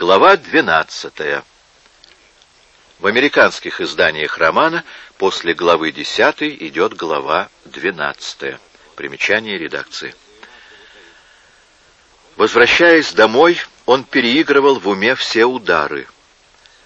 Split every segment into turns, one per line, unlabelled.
Глава 12. В американских изданиях романа после главы 10 идет глава 12. Примечание редакции. Возвращаясь домой, он переигрывал в уме все удары,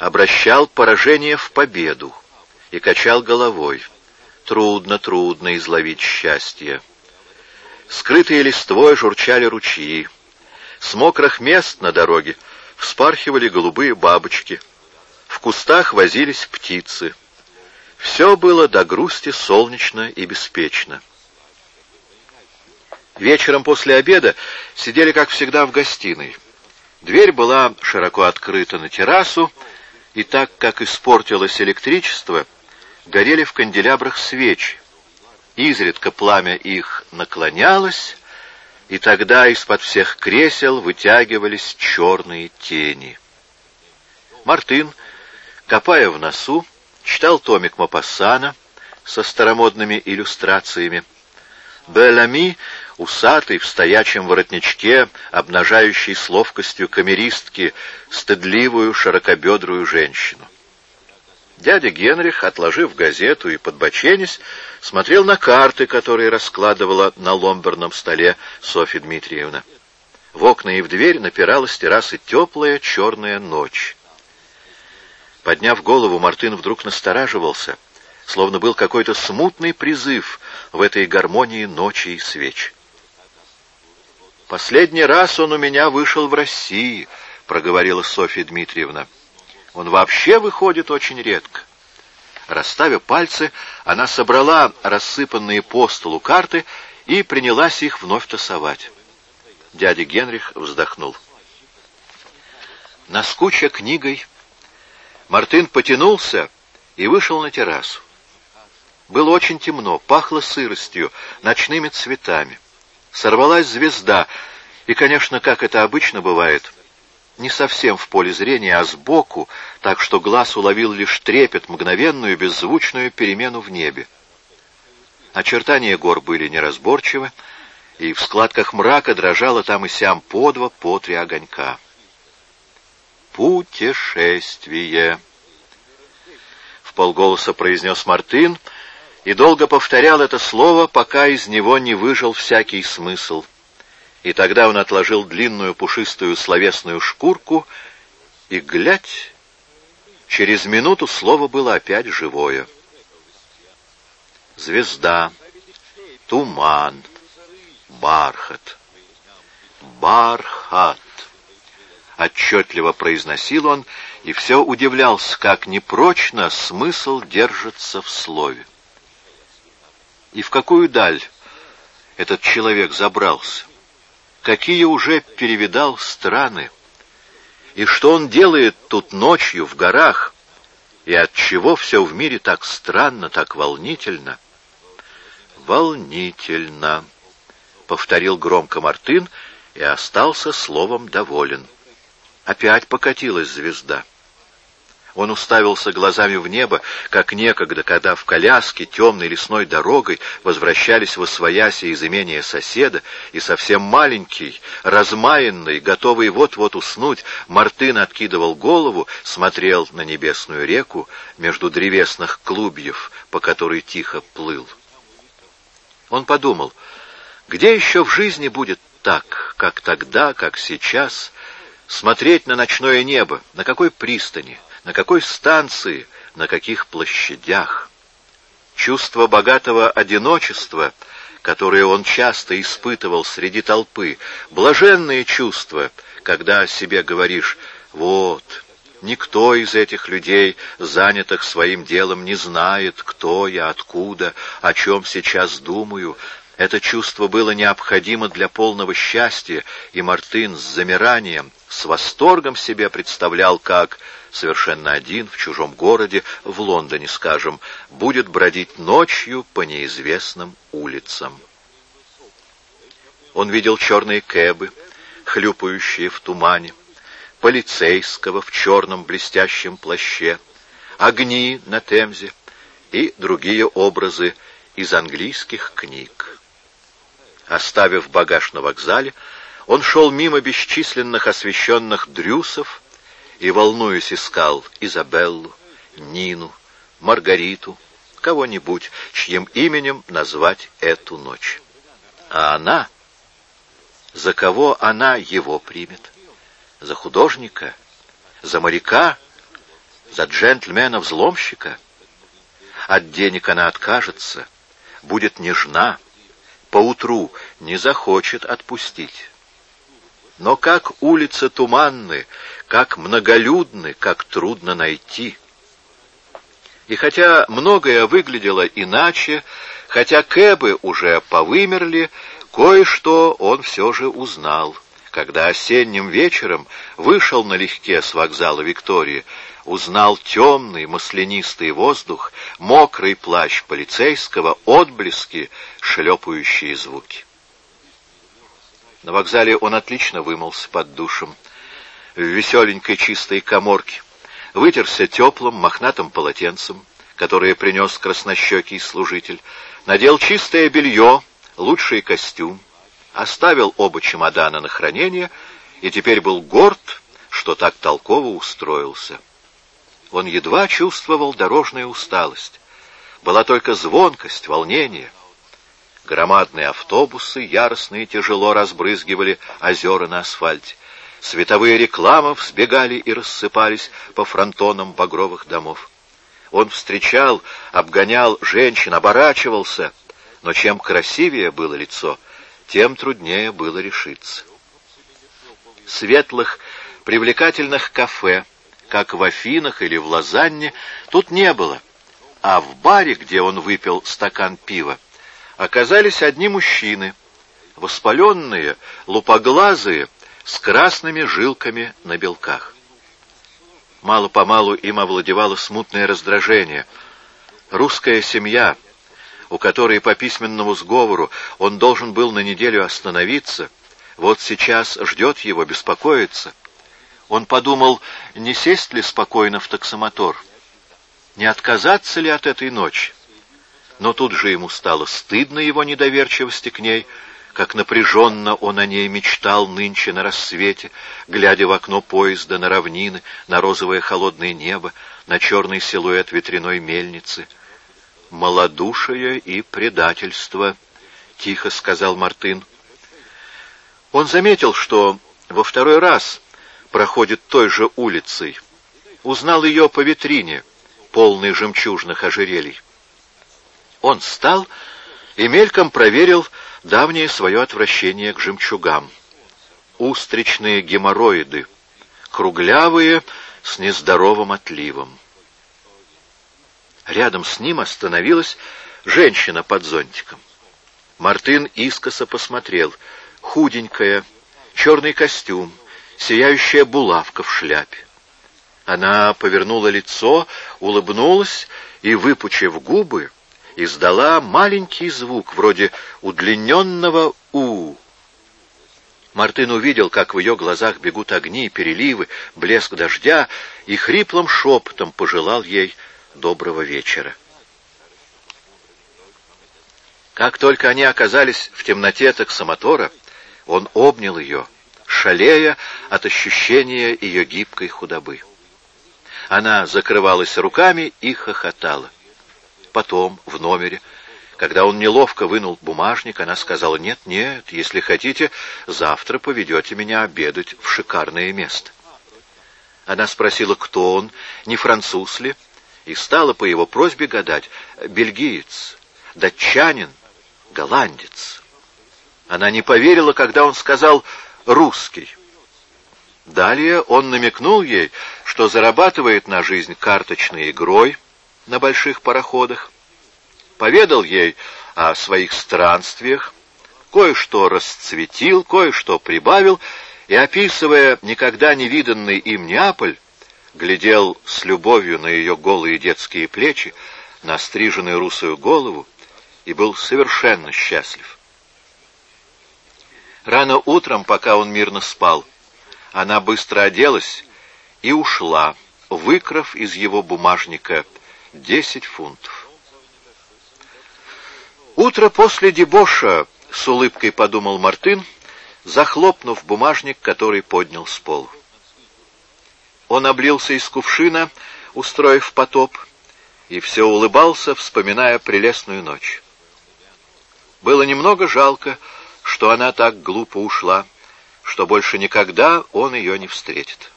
обращал поражение в победу и качал головой. Трудно, трудно изловить счастье. Скрытые листвой журчали ручьи. С мокрых мест на дороге вспархивали голубые бабочки. В кустах возились птицы. Все было до грусти солнечно и беспечно. Вечером после обеда сидели, как всегда, в гостиной. Дверь была широко открыта на террасу, и так как испортилось электричество, горели в канделябрах свечи. Изредка пламя их наклонялось, и тогда из-под всех кресел вытягивались черные тени. Мартын, копая в носу, читал томик Мапассана со старомодными иллюстрациями. Белами, усатый, в стоячем воротничке, обнажающий с ловкостью камеристки стыдливую широкобедрую женщину. Дядя Генрих, отложив газету и подбоченясь, смотрел на карты, которые раскладывала на ломберном столе Софья Дмитриевна. В окна и в дверь напирала с террасы теплая черная ночь. Подняв голову, Мартын вдруг настораживался, словно был какой-то смутный призыв в этой гармонии ночи и свеч. «Последний раз он у меня вышел в России», — проговорила Софья Дмитриевна. Он вообще выходит очень редко. Расставив пальцы, она собрала рассыпанные по столу карты и принялась их вновь тасовать. Дядя Генрих вздохнул. Наскуча книгой, Мартын потянулся и вышел на террасу. Было очень темно, пахло сыростью, ночными цветами. Сорвалась звезда, и, конечно, как это обычно бывает, не совсем в поле зрения, а сбоку, так что глаз уловил лишь трепет, мгновенную, беззвучную перемену в небе. Очертания гор были неразборчивы, и в складках мрака дрожало там и сям по два, по три огонька. «Путешествие!» В полголоса произнес Мартын и долго повторял это слово, пока из него не выжил всякий смысл — и тогда он отложил длинную пушистую словесную шкурку, и, глядь, через минуту слово было опять живое. Звезда, туман, бархат, бархат. Отчетливо произносил он, и все удивлялся, как непрочно смысл держится в слове. И в какую даль этот человек забрался? Какие уже перевидал страны, и что он делает тут ночью в горах, и от чего все в мире так странно, так волнительно. Волнительно, повторил громко Мартын и остался словом доволен. Опять покатилась звезда. Он уставился глазами в небо, как некогда, когда в коляске темной лесной дорогой возвращались в освояси из имения соседа, и совсем маленький, размаянный, готовый вот-вот уснуть, Мартын откидывал голову, смотрел на небесную реку между древесных клубьев, по которой тихо плыл. Он подумал, где еще в жизни будет так, как тогда, как сейчас, смотреть на ночное небо, на какой пристани, на какой станции, на каких площадях. Чувство богатого одиночества, которое он часто испытывал среди толпы, блаженные чувства, когда о себе говоришь «вот». Никто из этих людей, занятых своим делом, не знает, кто я, откуда, о чем сейчас думаю. Это чувство было необходимо для полного счастья, и Мартын с замиранием, с восторгом себе представлял, как совершенно один, в чужом городе, в Лондоне, скажем, будет бродить ночью по неизвестным улицам. Он видел черные кэбы, хлюпающие в тумане, полицейского в черном блестящем плаще, огни на Темзе и другие образы из английских книг. Оставив багаж на вокзале, он шел мимо бесчисленных освещенных дрюсов, и, волнуясь, искал Изабеллу, Нину, Маргариту, кого-нибудь, чьим именем назвать эту ночь. А она... За кого она его примет? За художника? За моряка? За джентльмена-взломщика? От денег она откажется, будет нежна, поутру не захочет отпустить. Но как улицы туманны, как многолюдны, как трудно найти. И хотя многое выглядело иначе, хотя кэбы уже повымерли, Кое-что он все же узнал, когда осенним вечером вышел налегке с вокзала Виктории, узнал темный маслянистый воздух, мокрый плащ полицейского, отблески, шлепающие звуки. На вокзале он отлично вымылся под душем, в веселенькой чистой коморке, вытерся теплым мохнатым полотенцем, которое принес краснощекий служитель, надел чистое белье, лучший костюм, оставил оба чемодана на хранение и теперь был горд, что так толково устроился. Он едва чувствовал дорожную усталость. Была только звонкость, волнение. Громадные автобусы яростно и тяжело разбрызгивали озера на асфальте. Световые рекламы взбегали и рассыпались по фронтонам багровых домов. Он встречал, обгонял женщин, оборачивался — но чем красивее было лицо, тем труднее было решиться. Светлых, привлекательных кафе, как в Афинах или в Лозанне, тут не было, а в баре, где он выпил стакан пива, оказались одни мужчины, воспаленные, лупоглазые, с красными жилками на белках. Мало-помалу им овладевало смутное раздражение. Русская семья — у которой по письменному сговору он должен был на неделю остановиться, вот сейчас ждет его, беспокоится. Он подумал, не сесть ли спокойно в таксомотор, не отказаться ли от этой ночи. Но тут же ему стало стыдно его недоверчивости к ней, как напряженно он о ней мечтал нынче на рассвете, глядя в окно поезда на равнины, на розовое холодное небо, на черный силуэт ветряной мельницы — малодушие и предательство», — тихо сказал Мартын. Он заметил, что во второй раз проходит той же улицей. Узнал ее по витрине, полной жемчужных ожерелий. Он встал и мельком проверил давнее свое отвращение к жемчугам. Устричные геморроиды, круглявые, с нездоровым отливом. Рядом с ним остановилась женщина под зонтиком. Мартын искоса посмотрел. Худенькая, черный костюм, сияющая булавка в шляпе. Она повернула лицо, улыбнулась и, выпучив губы, издала маленький звук, вроде удлиненного «у». Мартын увидел, как в ее глазах бегут огни, переливы, блеск дождя, и хриплым шепотом пожелал ей доброго вечера. Как только они оказались в темноте таксомотора, он обнял ее, шалея от ощущения ее гибкой худобы. Она закрывалась руками и хохотала. Потом, в номере, когда он неловко вынул бумажник, она сказала, «Нет, нет, если хотите, завтра поведете меня обедать в шикарное место». Она спросила, кто он, не француз ли, и стала по его просьбе гадать, бельгиец, датчанин, голландец. Она не поверила, когда он сказал «русский». Далее он намекнул ей, что зарабатывает на жизнь карточной игрой на больших пароходах, поведал ей о своих странствиях, кое-что расцветил, кое-что прибавил, и, описывая никогда не виданный им Неаполь, глядел с любовью на ее голые детские плечи, на стриженную русую голову и был совершенно счастлив. Рано утром, пока он мирно спал, она быстро оделась и ушла, выкрав из его бумажника десять фунтов. Утро после дебоша, с улыбкой подумал Мартын, захлопнув бумажник, который поднял с пола. Он облился из кувшина, устроив потоп, и все улыбался, вспоминая прелестную ночь. Было немного жалко, что она так глупо ушла, что больше никогда он ее не встретит.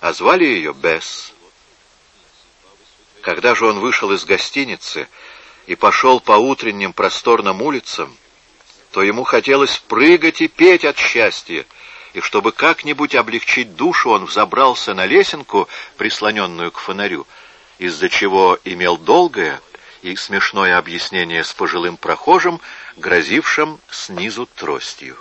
А звали ее Бесс. Когда же он вышел из гостиницы и пошел по утренним просторным улицам, то ему хотелось прыгать и петь от счастья, и чтобы как-нибудь облегчить душу, он взобрался на лесенку, прислоненную к фонарю, из-за чего имел долгое и смешное объяснение с пожилым прохожим, грозившим снизу тростью.